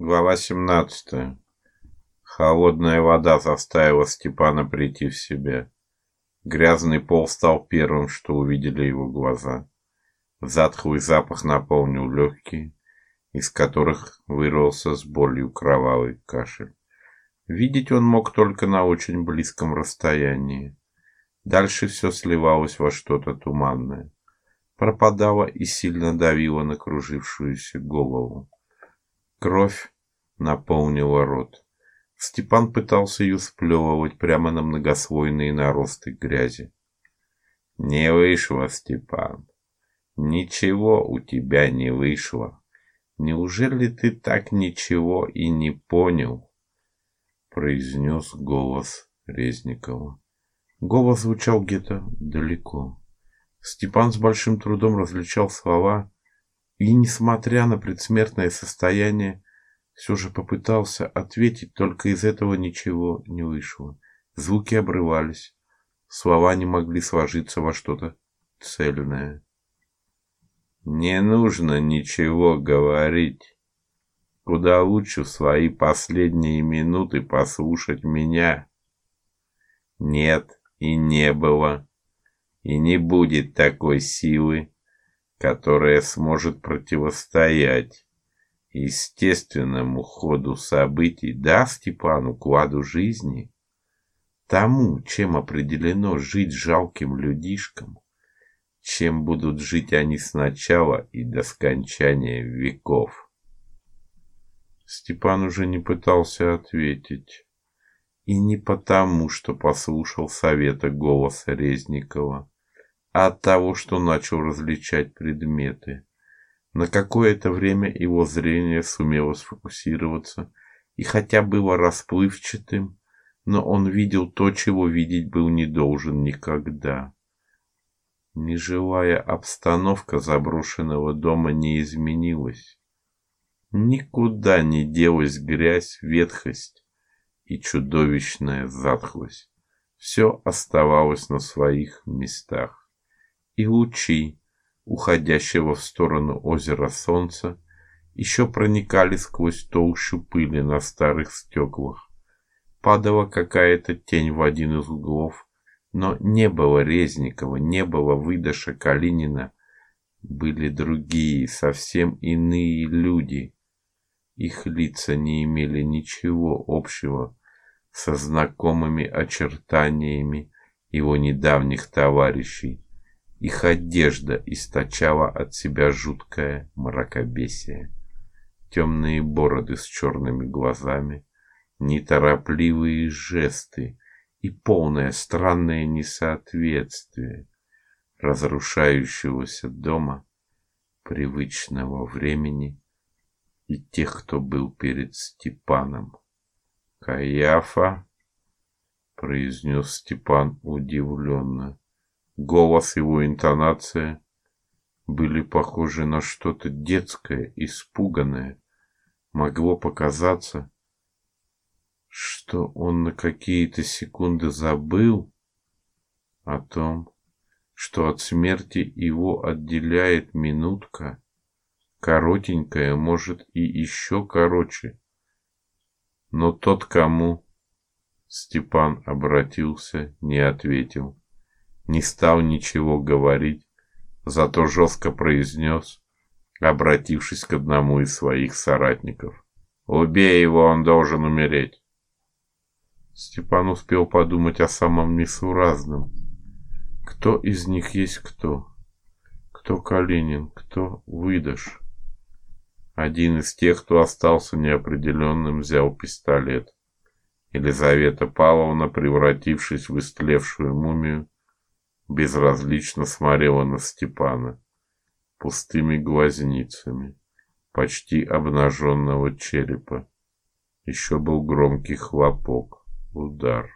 Глава 17. Холодная вода заставила Степана прийти в себя. Грязный пол стал первым, что увидели его глаза. Затхлый запах наполнил легкие, из которых вырвался с болью кровавый кашель. Видеть он мог только на очень близком расстоянии. Дальше все сливалось во что-то туманное, пропадало и сильно давило на кружившуюся голову. Кровь наполнила рот. Степан пытался ее сплевывать прямо на многослойные наросты грязи. Не вышло, Степан. Ничего у тебя не вышло. Неужели ты так ничего и не понял? произнес голос Резникова. Голос звучал где-то далеко. Степан с большим трудом различал слова и, несмотря на предсмертное состояние, все же попытался ответить, только из этого ничего не вышло. Звуки обрывались, слова не могли сложиться во что-то цельное. Не нужно ничего говорить. Куда лучше в свои последние минуты послушать меня. Нет и не было, и не будет такой силы, которая сможет противостоять естественному ходу событий, да, Степан, укладу жизни, тому, чем определено жить жалким людишкам, чем будут жить они сначала и до скончания веков. Степан уже не пытался ответить, и не потому, что послушал совета голоса Резникова а от того, что начал различать предметы. На какое-то время его зрение сумело сфокусироваться, и хотя было расплывчатым, но он видел то, чего видеть был не должен никогда. Нежилая обстановка заброшенного дома не изменилась. Никуда не делась грязь, ветхость и чудовищная затхлость. Все оставалось на своих местах и лучи уходящего в сторону озера солнца еще проникали сквозь толщу пыли на старых стеклах. Падала какая-то тень в один из углов, но не было Резникова, не было выдоша Калинина, были другие, совсем иные люди. Их лица не имели ничего общего со знакомыми очертаниями его недавних товарищей. Их одежда источала от себя жуткое мракобесие. Темные бороды с черными глазами, неторопливые жесты и полное странное несоответствие разрушающегося дома, привычного времени и тех, кто был перед Степаном. Каяфа произнес Степан удивленно. Голос его интонация были похожи на что-то детское, испуганное. Могло показаться, что он на какие-то секунды забыл о том, что от смерти его отделяет минутка, коротенькая, может и еще короче. Но тот, кому Степан обратился, не ответил не стал ничего говорить, зато жестко произнес, обратившись к одному из своих соратников: "Убей его, он должен умереть". Степан успел подумать о самом несуразном. Кто из них есть кто? Кто Калинин, кто Выдаш? Один из тех, кто остался неопределенным, взял пистолет. Елизавета Павловна, превратившись в истлевшую мумию, безразлично смотрела на Степана пустыми глазницами почти обнаженного черепа. Еще был громкий хлопок, удар.